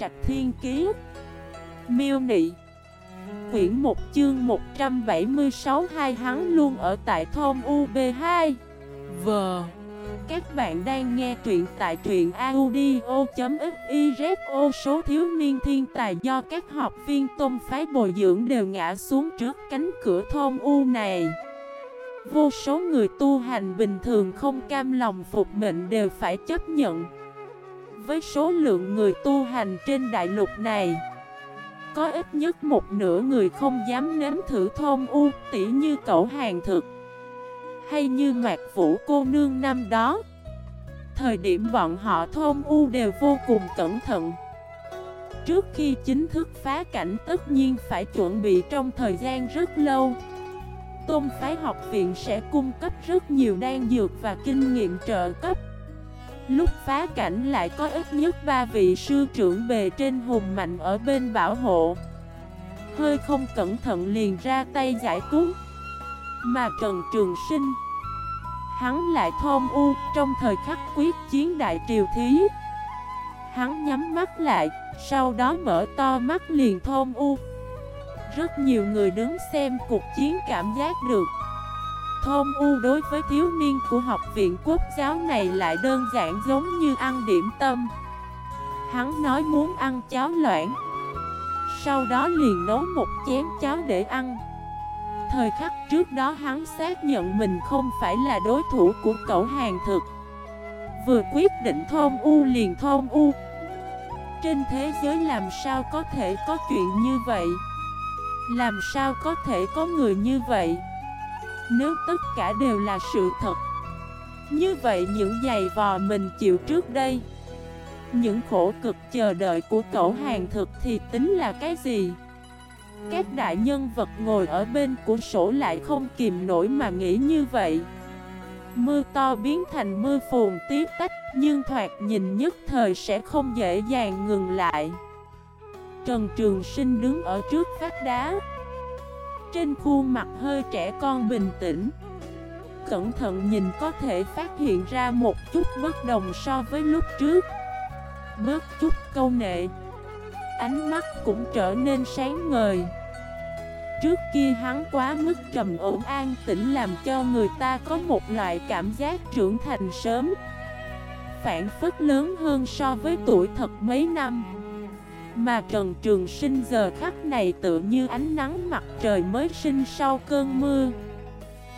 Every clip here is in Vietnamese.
Trạch Thiên Kiế Miêu Nị. Quyển 1 chương 176 hai hắn luôn ở tại thôn UB2 V. Các bạn đang nghe truyện tại truyện audio.xyz số thiếu niên thiên tài do các học viên tôn phái bồi dưỡng đều ngã xuống trước cánh cửa thôn U này. Vô số người tu hành bình thường không cam lòng phục mệnh đều phải chấp nhận. Với số lượng người tu hành trên đại lục này. Có ít nhất một nửa người không dám nếm thử thôn u, tỉ như cậu hàng thực, Hay như mạc vũ cô nương năm đó. Thời điểm bọn họ thôn u đều vô cùng cẩn thận. Trước khi chính thức phá cảnh tất nhiên phải chuẩn bị trong thời gian rất lâu. Tôn phái học viện sẽ cung cấp rất nhiều đan dược và kinh nghiệm trợ cấp. Lúc phá cảnh lại có ít nhất 3 vị sư trưởng bề trên hùng mạnh ở bên bảo hộ. Hơi không cẩn thận liền ra tay giải cứu. Mà Trần Trường Sinh, Hắn lại thôn u trong thời khắc quyết chiến đại triều thí. Hắn nhắm mắt lại, Sau đó mở to mắt liền thôn u. Rất nhiều người đứng xem cuộc chiến cảm giác được. Thôn U đối với thiếu niên của học viện quốc giáo này lại đơn giản giống như ăn điểm tâm. Hắn nói muốn ăn cháo loãng, Sau đó liền nấu một chén cháo để ăn. Thời khắc trước đó hắn xác nhận mình không phải là đối thủ của cậu hàng thực. Vừa quyết định thôn U liền thôn U. Trên thế giới làm sao có thể có chuyện như vậy? Làm sao có thể có người như vậy? Nếu tất cả đều là sự thật. Như vậy những giày vò mình chịu trước đây. Những khổ cực chờ đợi của cậu hàng thực thì tính là cái gì? Các đại nhân vật ngồi ở bên của sổ lại không kìm nổi mà nghĩ như vậy. Mưa to biến thành mưa phùn tiếp tách, Nhưng thoạt nhìn nhất thời sẽ không dễ dàng ngừng lại. Trần Trường Sinh đứng ở trước vách đá. Trên khuôn mặt hơi trẻ con bình tĩnh. Cẩn thận nhìn có thể phát hiện ra một chút bất đồng so với lúc trước. Bớt chút câu nệ. Ánh mắt cũng trở nên sáng ngời. Trước kia hắn quá mức trầm ổn an tĩnh làm cho người ta có một loại cảm giác trưởng thành sớm. Phản phất lớn hơn so với tuổi thật mấy năm mà Trần Trường Sinh giờ khắc này tự như ánh nắng mặt trời mới sinh sau cơn mưa.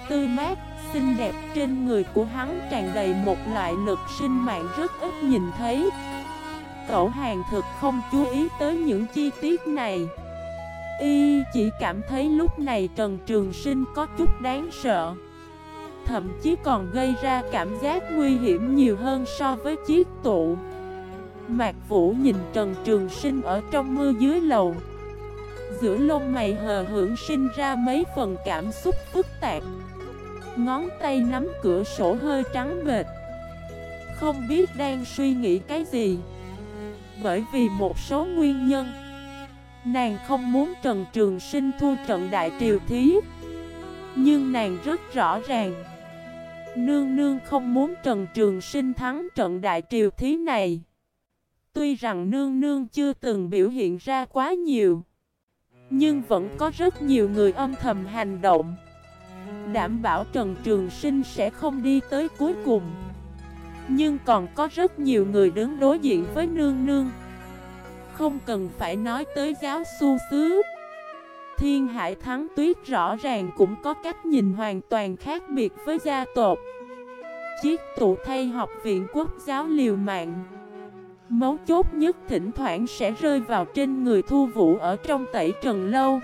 Tươi mát, xinh đẹp trên người của hắn tràn đầy một loại lực sinh mạng rất ít nhìn thấy. Cậu hàng thực không chú ý tới những chi tiết này. Y chỉ cảm thấy lúc này Trần Trường Sinh có chút đáng sợ. Thậm chí còn gây ra cảm giác nguy hiểm nhiều hơn so với chiếc tụ. Mạc Vũ nhìn Trần Trường Sinh ở trong mưa dưới lầu. Giữa lông mày hờ hưởng sinh ra mấy phần cảm xúc phức tạp. Ngón tay nắm cửa sổ hơi trắng bệt Không biết đang suy nghĩ cái gì. Bởi vì một số nguyên nhân. Nàng không muốn Trần Trường Sinh thua trận đại triều thí. Nhưng nàng rất rõ ràng. Nương nương không muốn Trần Trường Sinh thắng trận đại triều thí này. Tuy rằng nương nương chưa từng biểu hiện ra quá nhiều, Nhưng vẫn có rất nhiều người âm thầm hành động. Đảm bảo Trần Trường Sinh sẽ không đi tới cuối cùng, Nhưng còn có rất nhiều người đứng đối diện với nương nương. Không cần phải nói tới giáo su xứ. Thiên Hải Thắng Tuyết rõ ràng cũng có cách nhìn hoàn toàn khác biệt với gia tộc. Chiếc tụ thay học viện quốc giáo liều mạng. Mấu chốt nhất thỉnh thoảng sẽ rơi vào trên người Thu Vũ ở trong tẩy trần lâu.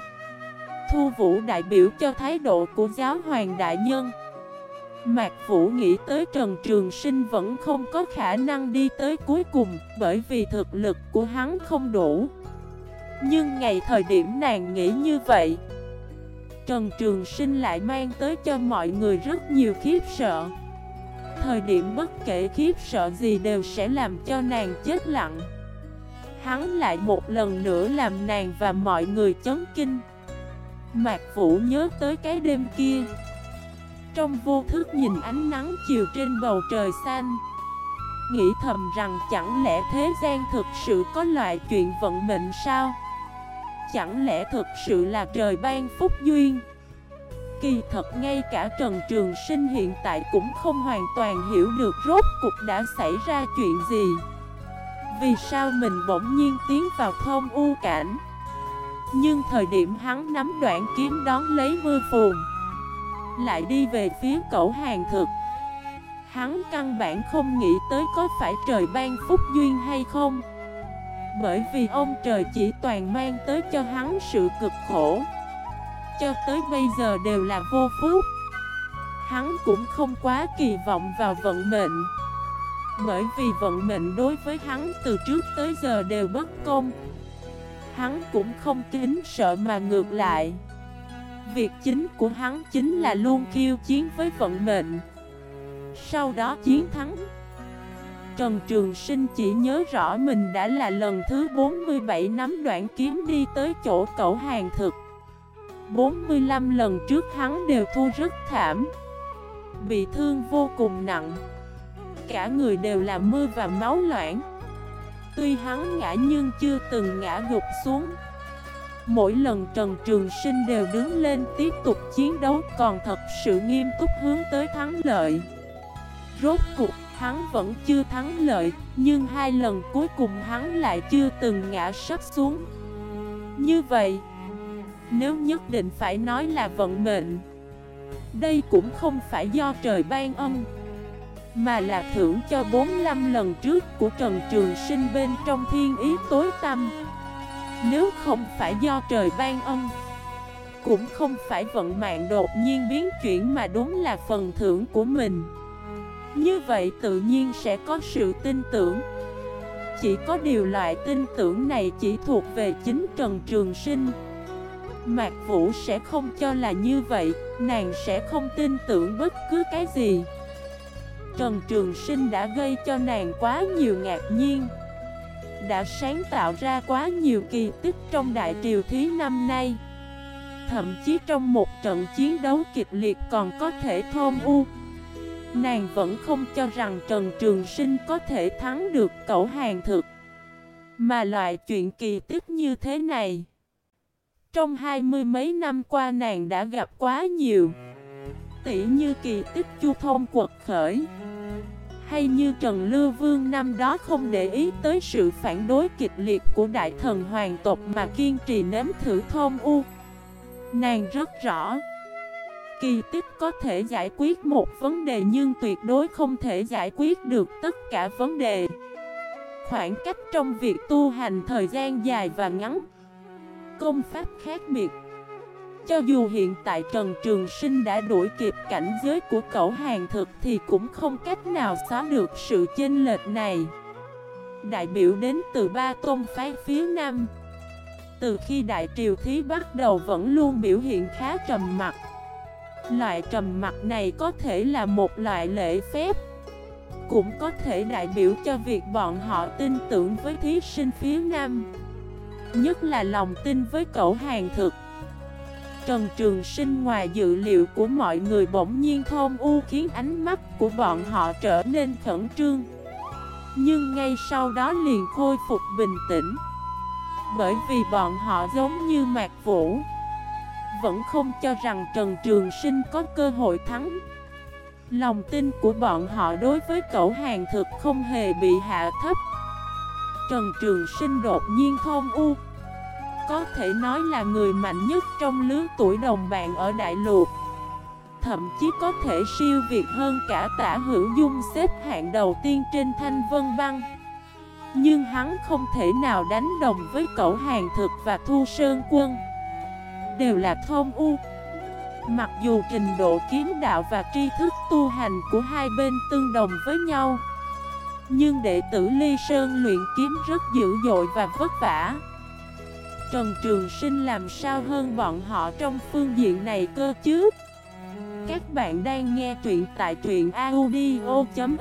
Thu Vũ đại biểu cho thái độ của giáo hoàng đại nhân. Mạc Vũ nghĩ tới Trần Trường Sinh vẫn không có khả năng đi tới cuối cùng Bởi vì thực lực của hắn không đủ. Nhưng ngày thời điểm nàng nghĩ như vậy, Trần Trường Sinh lại mang tới cho mọi người rất nhiều khiếp sợ. Thời điểm bất kể khiếp sợ gì đều sẽ làm cho nàng chết lặng. Hắn lại một lần nữa làm nàng và mọi người chấn kinh. Mạc Vũ nhớ tới cái đêm kia. Trong vô thức nhìn ánh nắng chiều trên bầu trời xanh, Nghĩ thầm rằng chẳng lẽ thế gian thực sự có loại chuyện vận mệnh sao? Chẳng lẽ thực sự là trời ban phúc duyên? Kỳ thật ngay cả Trần Trường Sinh hiện tại cũng không hoàn toàn hiểu được rốt cuộc đã xảy ra chuyện gì. Vì sao mình bỗng nhiên tiến vào thôn u cảnh? Nhưng thời điểm hắn nắm đoạn kiếm đón lấy mưa phùn, Lại đi về phía cẩu hàng thực. Hắn căn bản không nghĩ tới có phải trời ban phúc duyên hay không. Bởi vì ông trời chỉ toàn mang tới cho hắn sự cực khổ. Cho tới bây giờ đều là vô phúc Hắn cũng không quá kỳ vọng vào vận mệnh. Bởi vì vận mệnh đối với hắn từ trước tới giờ đều bất công. Hắn cũng không kính sợ mà ngược lại. Việc chính của hắn chính là luôn khiêu chiến với vận mệnh. Sau đó chiến thắng. Trần Trường Sinh chỉ nhớ rõ mình đã là lần thứ 47 nắm đoạn kiếm đi tới chỗ cậu hàng thực. 45 lần trước hắn đều thua rất thảm. Bị thương vô cùng nặng. Cả người đều là mưa và máu loãng. Tuy hắn ngã nhưng chưa từng ngã gục xuống. Mỗi lần Trần Trường Sinh đều đứng lên tiếp tục chiến đấu Còn thật sự nghiêm túc hướng tới thắng lợi. Rốt cuộc, hắn vẫn chưa thắng lợi, Nhưng hai lần cuối cùng hắn lại chưa từng ngã sắp xuống. Như vậy nếu nhất định phải nói là vận mệnh, Đây cũng không phải do trời ban ân Mà là thưởng cho 45 lần trước của Trần Trường Sinh bên trong thiên ý tối tâm Nếu không phải do trời ban ân Cũng không phải vận mạng đột nhiên biến chuyển mà đúng là phần thưởng của mình. Như vậy tự nhiên sẽ có sự tin tưởng. Chỉ có điều loại tin tưởng này chỉ thuộc về chính Trần Trường Sinh. Mạc Vũ sẽ không cho là như vậy, Nàng sẽ không tin tưởng bất cứ cái gì. Trần Trường Sinh đã gây cho nàng quá nhiều ngạc nhiên, Đã sáng tạo ra quá nhiều kỳ tích trong đại triều thí năm nay. Thậm chí trong một trận chiến đấu kịch liệt còn có thể thôn u. Nàng vẫn không cho rằng Trần Trường Sinh có thể thắng được cậu hàng thực. Mà loại chuyện kỳ tích như thế này trong hai mươi mấy năm qua nàng đã gặp quá nhiều Tỉ như kỳ tích chu thông quật khởi Hay như Trần Lưu Vương năm đó không để ý tới sự phản đối kịch liệt của đại thần hoàng tộc mà kiên trì nếm thử thôn u. Nàng rất rõ, Kỳ tích có thể giải quyết một vấn đề nhưng tuyệt đối không thể giải quyết được tất cả vấn đề. Khoảng cách trong việc tu hành thời gian dài và ngắn Công pháp khác biệt. Cho dù hiện tại Trần Trường Sinh đã đuổi kịp cảnh giới của cậu hàng thực Thì cũng không cách nào xóa được sự chênh lệch này. Đại biểu đến từ ba tôn phái phía Nam. Từ khi Đại Triều Thí bắt đầu vẫn luôn biểu hiện khá trầm mặc. Loại trầm mặt này có thể là một loại lễ phép. Cũng có thể đại biểu cho việc bọn họ tin tưởng với thí sinh phía Nam. Nhất là lòng tin với cậu hàng thực. Trần Trường Sinh ngoài dự liệu của mọi người bỗng nhiên thôn u khiến ánh mắt của bọn họ trở nên khẩn trương. Nhưng ngay sau đó liền khôi phục bình tĩnh. Bởi vì bọn họ giống như mạc vũ, vẫn không cho rằng Trần Trường Sinh có cơ hội thắng. Lòng tin của bọn họ đối với cậu hàng thực không hề bị hạ thấp. Trần Trường Sinh đột nhiên thôn u có thể nói là người mạnh nhất trong lứa tuổi đồng bạn ở Đại Lục. Thậm chí có thể siêu việt hơn cả tả hữu dung xếp hạng đầu tiên trên thanh vân băng. Nhưng hắn không thể nào đánh đồng với cậu hàng thực và thu sơn quân. Đều là thông u. Mặc dù trình độ kiếm đạo và tri thức tu hành của hai bên tương đồng với nhau, Nhưng đệ tử Ly Sơn luyện kiếm rất dữ dội và vất vả. Trần Trường Sinh làm sao hơn bọn họ trong phương diện này cơ chứ? Các bạn đang nghe truyện tại truyện audio.fif